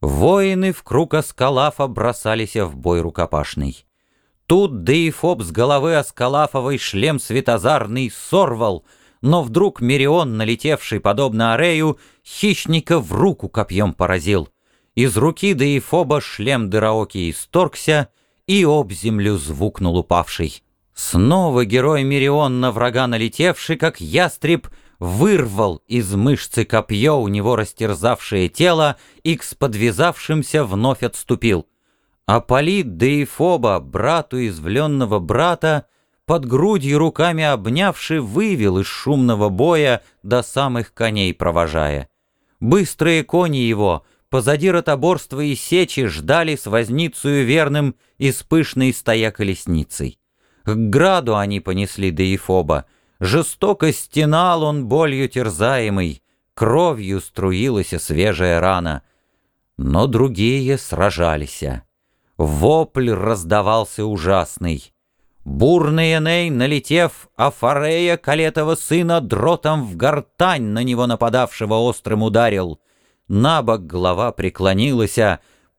Воины в круг Аскалафа бросались в бой рукопашный. Тут Деифоб с головы Аскалафовой шлем светозарный сорвал, но вдруг Мирион, налетевший, подобно Арею, хищника в руку копьем поразил. Из руки Деифоба шлем Дыраоки исторгся, и об землю звукнул упавший. Снова герой Мирион на врага налетевший, как ястреб, вырвал из мышцы копье у него растерзавшее тело и к сподвязавшимся вновь отступил. Аполит Деифоба, брату извленного брата, под грудью руками обнявши, вывел из шумного боя до самых коней провожая. Быстрые кони его, позади ротоборства и сечи, ждали с возницею верным и с пышной стоя колесницей. К граду они понесли Деифоба, жестоко стенал он болью терзаемый, кровью струилась свежая рана. Но другие сражались. Вопль раздавался ужасный. Бурный Эней, налетев, Афарея, Калетова сына, дротом в гортань на него нападавшего острым ударил. На бок голова преклонилась,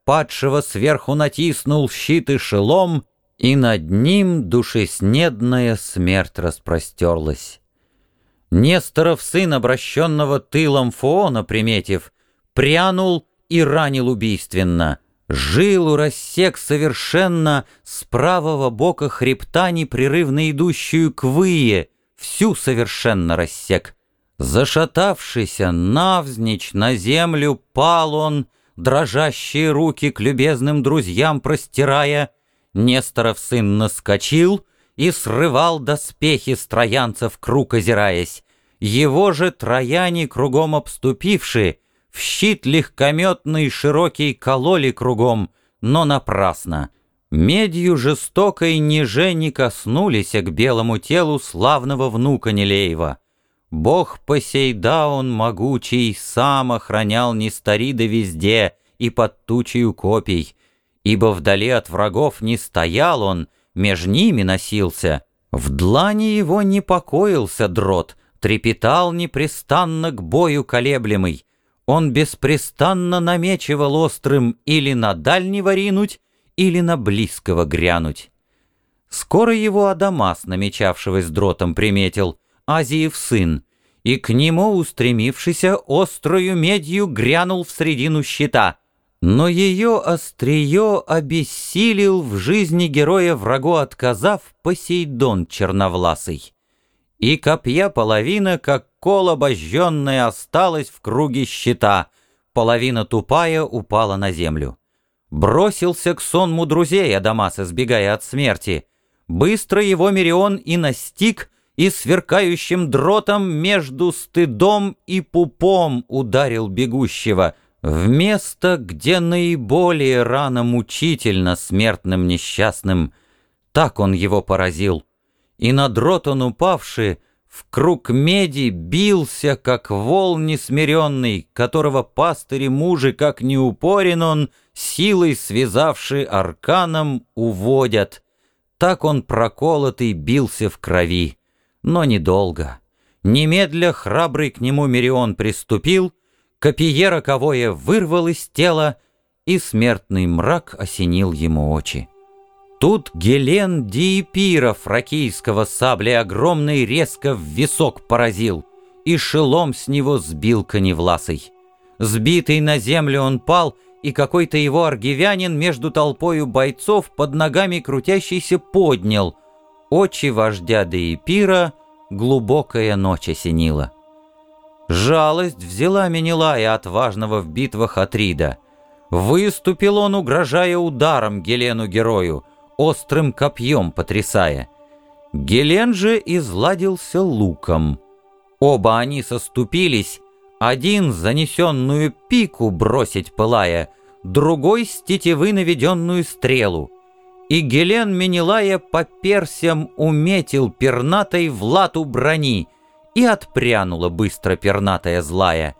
падшего сверху натиснул щит и шелом, и над ним душеснедная смерть распростерлась. Несторов сын, обращенного тылом Фоона, приметив, прянул и ранил убийственно — Жилу рассек совершенно с правого бока хребта, непрерывно идущую к вые, всю совершенно рассек. Зашатавшийся навзничь на землю пал он, дрожащие руки к любезным друзьям простирая. Несторов сын наскочил и срывал доспехи с троянцев, круг озираясь. Его же трояне, кругом обступившие, в щит легкометный широкий кололи кругом, но напрасно. Медью жестокой ниже не коснулись к белому телу славного внука Нелеева. Бог Посейдаун могучий сам охранял Нестарида везде и под тучею копий, ибо вдали от врагов не стоял он, меж ними носился. В длани его не покоился дрот, трепетал непрестанно к бою колеблемый, он беспрестанно намечивал острым или на дальнего ринуть, или на близкого грянуть. Скоро его Адамас, намечавшегося дротом, приметил, Азиев сын, и к нему, устремившийся, острою медью грянул в средину щита. Но ее острие обессилил в жизни героя врагу отказав Посейдон черновласый и копья половина, как кол обожженная, осталась в круге щита, половина тупая упала на землю. Бросился к сонму друзей Адамас, избегая от смерти. Быстро его Мирион и настиг, и сверкающим дротом между стыдом и пупом ударил бегущего, в место, где наиболее рано мучительно смертным несчастным. Так он его поразил и на дрот он упавший в круг меди бился, как вол несмиренный, которого пастыри мужи, как не упорен он, силой связавший арканом, уводят. Так он проколотый бился в крови, но недолго. Немедля храбрый к нему Мирион приступил, копье роковое вырвал из тела, и смертный мрак осенил ему очи. Тут Гелен Диепира фракийского сабли огромный резко в висок поразил, и шелом с него сбил коневласый. Сбитый на землю он пал, и какой-то его аргивянин между толпою бойцов под ногами крутящийся поднял. Очи вождя Диепира глубокая ночь осенила. Жалость взяла Менелая отважного в битвах Атрида. Выступил он, угрожая ударом Гелену-герою — острым копьем потрясая. Гелен же изладился луком. Оба они соступились, один занесенную пику бросить пылая, другой с тетивы наведенную стрелу. И Гелен Менелая по персям уметил пернатой в лату брони, и отпрянула быстро пернатая злая.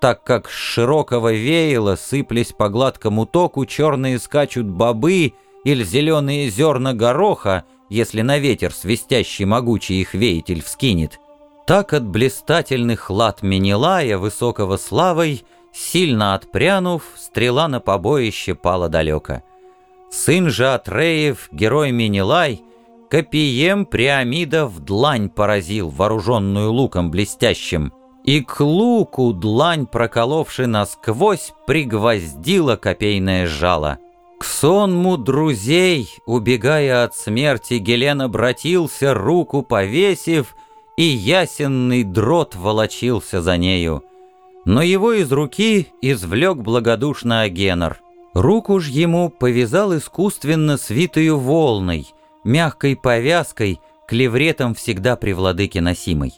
Так как с широкого веяла сыплясь по гладкому току черные скачут бобы — или зеленые зерна гороха, если на ветер свистящий могучий их веятель вскинет. Так от блистательных лад Менелая, высокого славой, сильно отпрянув, стрела на побоище пала далеко. Сын же Атреев, герой Минилай, копием Приамида в длань поразил, вооруженную луком блестящим, и к луку длань, проколовши насквозь, пригвоздила копейное жало. К сонму друзей, убегая от смерти, Гелен обратился, руку повесив, и ясенный дрот волочился за нею. Но его из руки извлек благодушно Агенор. Руку ж ему повязал искусственно свитую волной, мягкой повязкой, клевретом всегда при владыке носимой.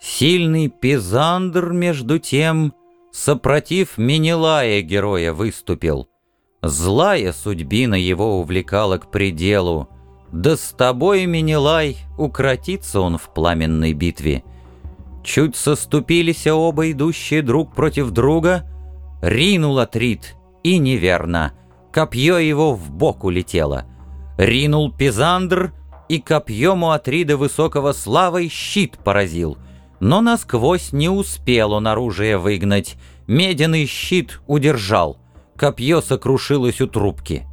Сильный Пизандр, между тем, сопротив Менелая героя выступил — Злая судьбина его увлекала к пределу, Да с тобой, Менелай, укротится он в пламенной битве. Чуть соступились оба идущие друг против друга, Ринул Атрит, и неверно, копье его в бок улетело. Ринул Пизандр, и копьем у Атрида высокого славой щит поразил, но насквозь не успел он оружие выгнать, меденный щит удержал — Копье сокрушилось у трубки.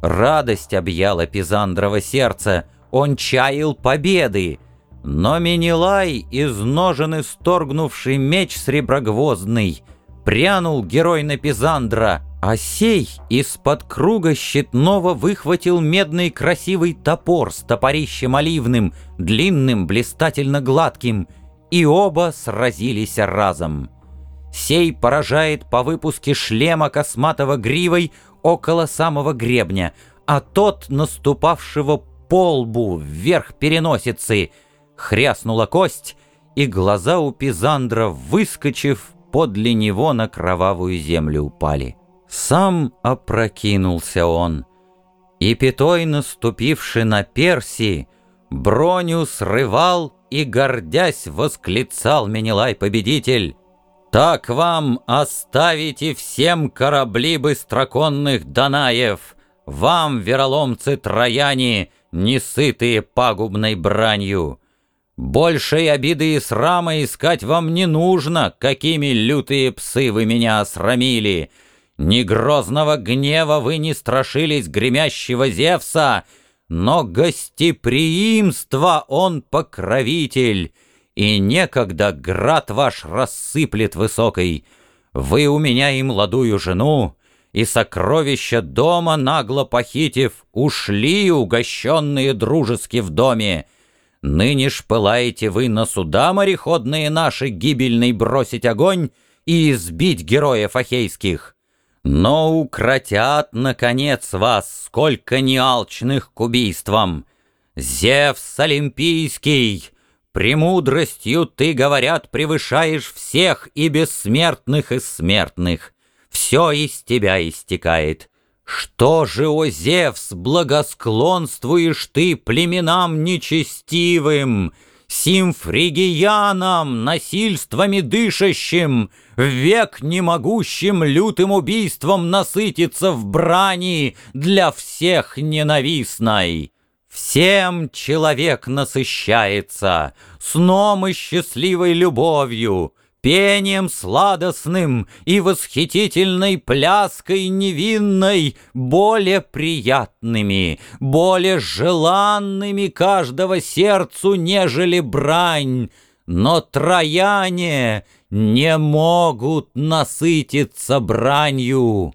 Радость объяла Пизандрово сердце, он чаял победы. Но Менелай, из ножен исторгнувший меч среброгвоздный, прянул герой на Пизандра, а сей из-под круга щитного выхватил медный красивый топор с топорищем оливным, длинным, блистательно гладким, и оба сразились разом. Сей поражает по выпуске шлема косматого гривой около самого гребня, а тот, наступавшего по лбу вверх переносицы, хряснула кость, и глаза у Пизандра, выскочив, подле него на кровавую землю упали. Сам опрокинулся он, и пятой, наступивший на Перси, броню срывал и, гордясь, восклицал Менелай-победитель так вам оставите всем корабли быстроконных Данаев, Вам, вероломцы трояне, несытые пагубной бранью. Большей обиды и срама искать вам не нужно, Какими лютые псы вы меня осрамили. Ни грозного гнева вы не страшились гремящего Зевса, Но гостеприимства он покровитель, и некогда град ваш рассыплет высокой. Вы у меня и молодую жену, и сокровища дома нагло похитив, ушли, угощенные дружески в доме. Ныне ж пылаете вы на суда мореходные наши гибельный бросить огонь и избить героев ахейских. Но укротят, наконец, вас, сколько неалчных к убийствам. Зевс Олимпийский, Премудростью ты, говорят, превышаешь всех и бессмертных, и смертных. Все из тебя истекает. Что же, о Зевс, благосклонствуешь ты племенам нечестивым, Симфригиянам, насильствами дышащим, Век не могущим лютым убийством насытиться в брани Для всех ненавистной? Всем человек насыщается, сном и счастливой любовью, пением сладостным и восхитительной пляской невинной, более приятными, более желанными каждого сердцу, нежели брань. Но трояне не могут насытиться бранью.